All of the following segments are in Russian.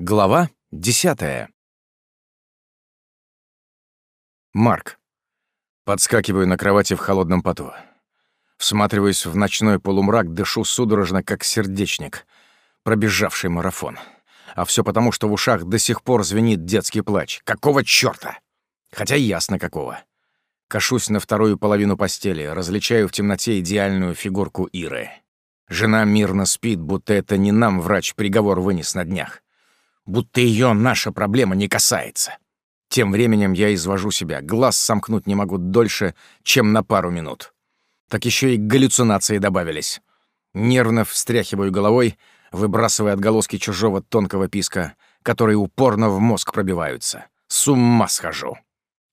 Глава десятая. Марк. Подскакиваю на кровати в холодном поту. Всматриваюсь в ночной полумрак, дышу судорожно, как сердечник, пробежавший марафон. А все потому, что в ушах до сих пор звенит детский плач. Какого чёрта? Хотя ясно какого. Кашусь на вторую половину постели, различаю в темноте идеальную фигурку Иры. Жена мирно спит, будто это не нам врач приговор вынес на днях будто ее наша проблема не касается. Тем временем я извожу себя, глаз сомкнуть не могу дольше, чем на пару минут. Так еще и галлюцинации добавились. Нервно встряхиваю головой, выбрасывая отголоски чужого тонкого писка, которые упорно в мозг пробиваются. С ума схожу.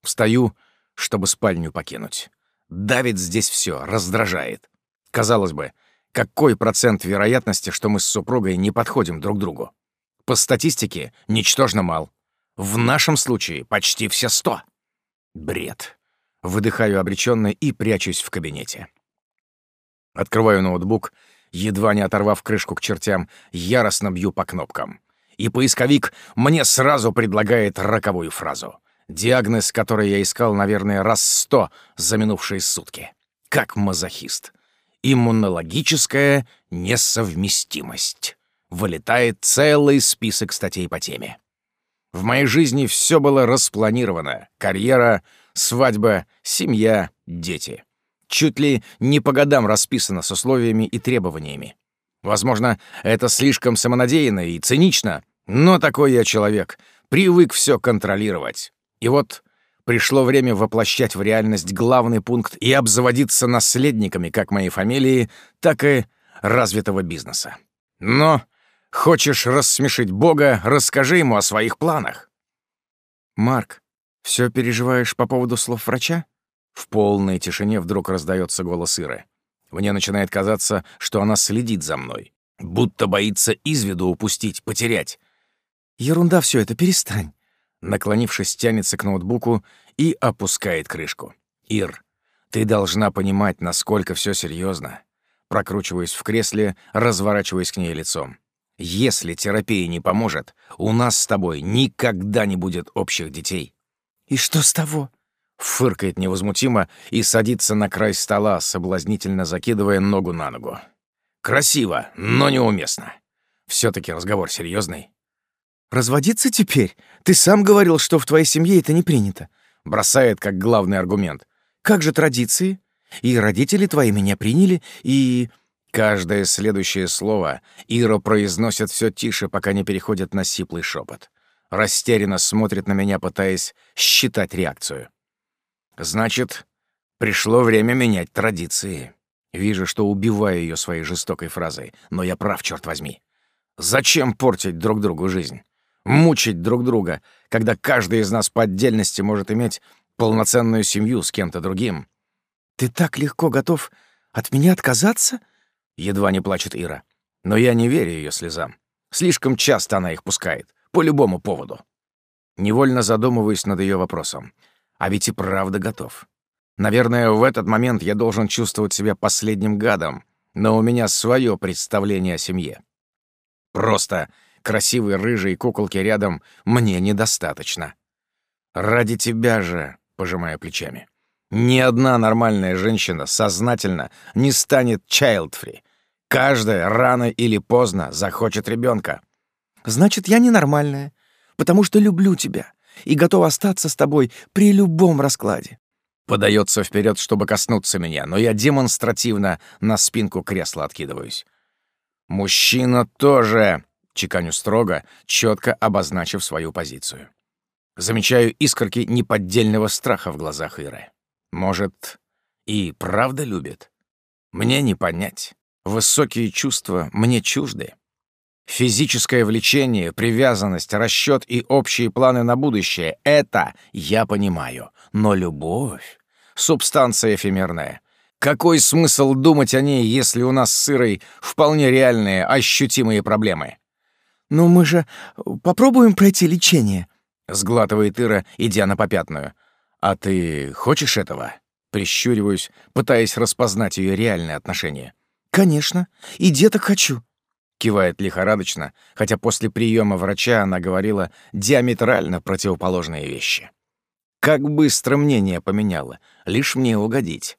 Встаю, чтобы спальню покинуть. Давит здесь все, раздражает. Казалось бы, какой процент вероятности, что мы с супругой не подходим друг другу? По статистике, ничтожно мал. В нашем случае почти все сто. Бред. Выдыхаю обреченно и прячусь в кабинете. Открываю ноутбук, едва не оторвав крышку к чертям, яростно бью по кнопкам. И поисковик мне сразу предлагает роковую фразу. Диагноз, который я искал, наверное, раз сто за минувшие сутки. Как мазохист. Иммунологическая несовместимость вылетает целый список статей по теме. В моей жизни все было распланировано. Карьера, свадьба, семья, дети. Чуть ли не по годам расписано с условиями и требованиями. Возможно, это слишком самонадеянно и цинично, но такой я человек, привык все контролировать. И вот пришло время воплощать в реальность главный пункт и обзаводиться наследниками как моей фамилии, так и развитого бизнеса. Но Хочешь рассмешить Бога, расскажи ему о своих планах». «Марк, все переживаешь по поводу слов врача?» В полной тишине вдруг раздается голос Иры. Мне начинает казаться, что она следит за мной, будто боится из виду упустить, потерять. «Ерунда все это, перестань». Наклонившись, тянется к ноутбуку и опускает крышку. «Ир, ты должна понимать, насколько все серьезно. Прокручиваюсь в кресле, разворачиваясь к ней лицом. Если терапия не поможет, у нас с тобой никогда не будет общих детей». «И что с того?» Фыркает невозмутимо и садится на край стола, соблазнительно закидывая ногу на ногу. «Красиво, но неуместно. все таки разговор серьезный. «Разводиться теперь? Ты сам говорил, что в твоей семье это не принято». Бросает как главный аргумент. «Как же традиции? И родители твои меня приняли, и...» Каждое следующее слово Ира произносит все тише, пока не переходит на сиплый шепот. Растерянно смотрит на меня, пытаясь считать реакцию. Значит, пришло время менять традиции. Вижу, что убиваю ее своей жестокой фразой, но я прав, черт возьми. Зачем портить друг другу жизнь? Мучить друг друга, когда каждый из нас по отдельности может иметь полноценную семью с кем-то другим. Ты так легко готов от меня отказаться? Едва не плачет Ира. Но я не верю ее слезам. Слишком часто она их пускает. По любому поводу. Невольно задумываюсь над ее вопросом. А ведь и правда готов. Наверное, в этот момент я должен чувствовать себя последним гадом, но у меня свое представление о семье. Просто красивые рыжие куколки рядом мне недостаточно. Ради тебя же, пожимая плечами. Ни одна нормальная женщина сознательно не станет child-free. Каждая рано или поздно захочет ребенка. Значит, я ненормальная, потому что люблю тебя и готов остаться с тобой при любом раскладе. Подается вперед, чтобы коснуться меня, но я демонстративно на спинку кресла откидываюсь. Мужчина тоже, чеканю строго, четко обозначив свою позицию. Замечаю искорки неподдельного страха в глазах Иры. Может, и правда любит? Мне не понять. Высокие чувства мне чужды. Физическое влечение, привязанность, расчет и общие планы на будущее — это я понимаю. Но любовь — субстанция эфемерная. Какой смысл думать о ней, если у нас с Ирой вполне реальные, ощутимые проблемы? «Ну мы же попробуем пройти лечение», — сглатывает Ира, идя на попятную. «А ты хочешь этого?» Прищуриваюсь, пытаясь распознать ее реальные отношения. «Конечно. И деток хочу». Кивает лихорадочно, хотя после приема врача она говорила диаметрально противоположные вещи. Как быстро мнение поменяло, лишь мне угодить.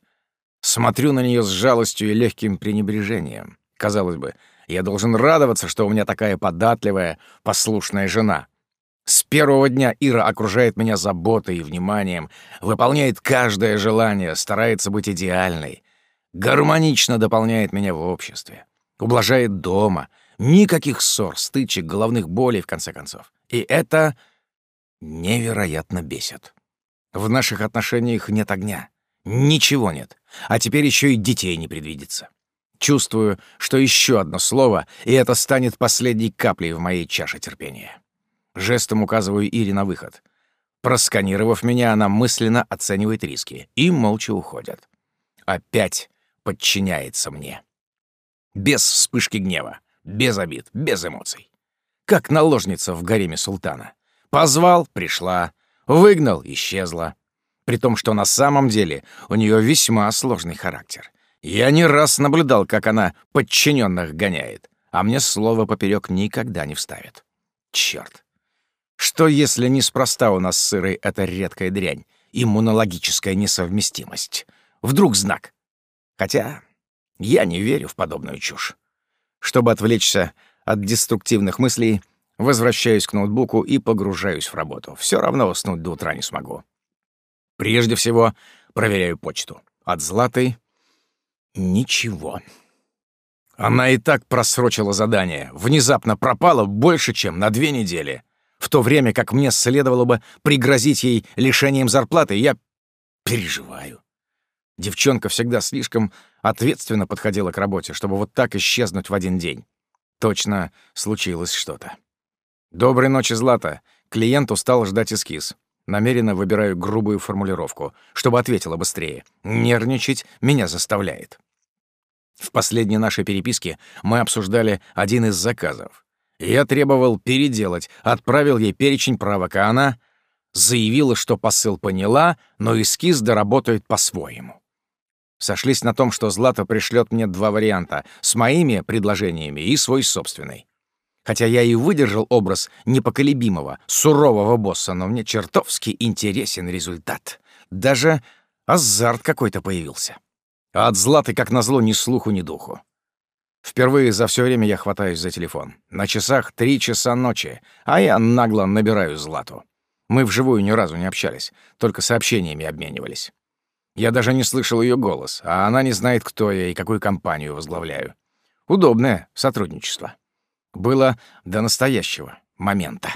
Смотрю на нее с жалостью и легким пренебрежением. Казалось бы, я должен радоваться, что у меня такая податливая, послушная жена. С первого дня Ира окружает меня заботой и вниманием, выполняет каждое желание, старается быть идеальной, гармонично дополняет меня в обществе, ублажает дома, никаких ссор, стычек, головных болей, в конце концов. И это невероятно бесит. В наших отношениях нет огня, ничего нет, а теперь еще и детей не предвидится. Чувствую, что еще одно слово, и это станет последней каплей в моей чаше терпения. Жестом указываю Ире на выход. Просканировав меня, она мысленно оценивает риски и молча уходит. Опять подчиняется мне. Без вспышки гнева, без обид, без эмоций. Как наложница в гареме султана. Позвал — пришла, выгнал — исчезла. При том, что на самом деле у нее весьма сложный характер. Я не раз наблюдал, как она подчиненных гоняет, а мне слово поперек никогда не вставит. Черт! Что если неспроста у нас с сырой эта редкая дрянь, иммунологическая несовместимость? Вдруг знак? Хотя я не верю в подобную чушь. Чтобы отвлечься от деструктивных мыслей, возвращаюсь к ноутбуку и погружаюсь в работу. Все равно уснуть до утра не смогу. Прежде всего, проверяю почту. От Златой — ничего. Она и так просрочила задание, внезапно пропала больше, чем на две недели в то время как мне следовало бы пригрозить ей лишением зарплаты, я переживаю. Девчонка всегда слишком ответственно подходила к работе, чтобы вот так исчезнуть в один день. Точно случилось что-то. «Доброй ночи, Злата. Клиент устал ждать эскиз. Намеренно выбираю грубую формулировку, чтобы ответила быстрее. Нервничать меня заставляет». В последней нашей переписке мы обсуждали один из заказов. Я требовал переделать, отправил ей перечень правок, а она заявила, что посыл поняла, но эскиз доработает по-своему. Сошлись на том, что Злата пришлет мне два варианта с моими предложениями и свой собственный. Хотя я и выдержал образ непоколебимого, сурового босса, но мне чертовски интересен результат. Даже азарт какой-то появился. А от Златы, как назло, ни слуху, ни духу. Впервые за все время я хватаюсь за телефон. На часах три часа ночи, а я нагло набираю Злату. Мы вживую ни разу не общались, только сообщениями обменивались. Я даже не слышал ее голос, а она не знает, кто я и какую компанию возглавляю. Удобное сотрудничество. Было до настоящего момента.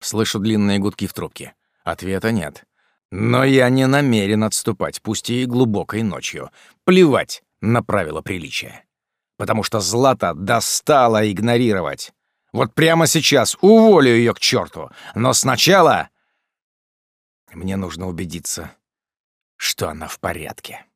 Слышу длинные гудки в трубке. Ответа нет. Но я не намерен отступать, пусть и глубокой ночью. Плевать на правила приличия потому что Злата достала игнорировать. Вот прямо сейчас уволю ее к черту, но сначала мне нужно убедиться, что она в порядке.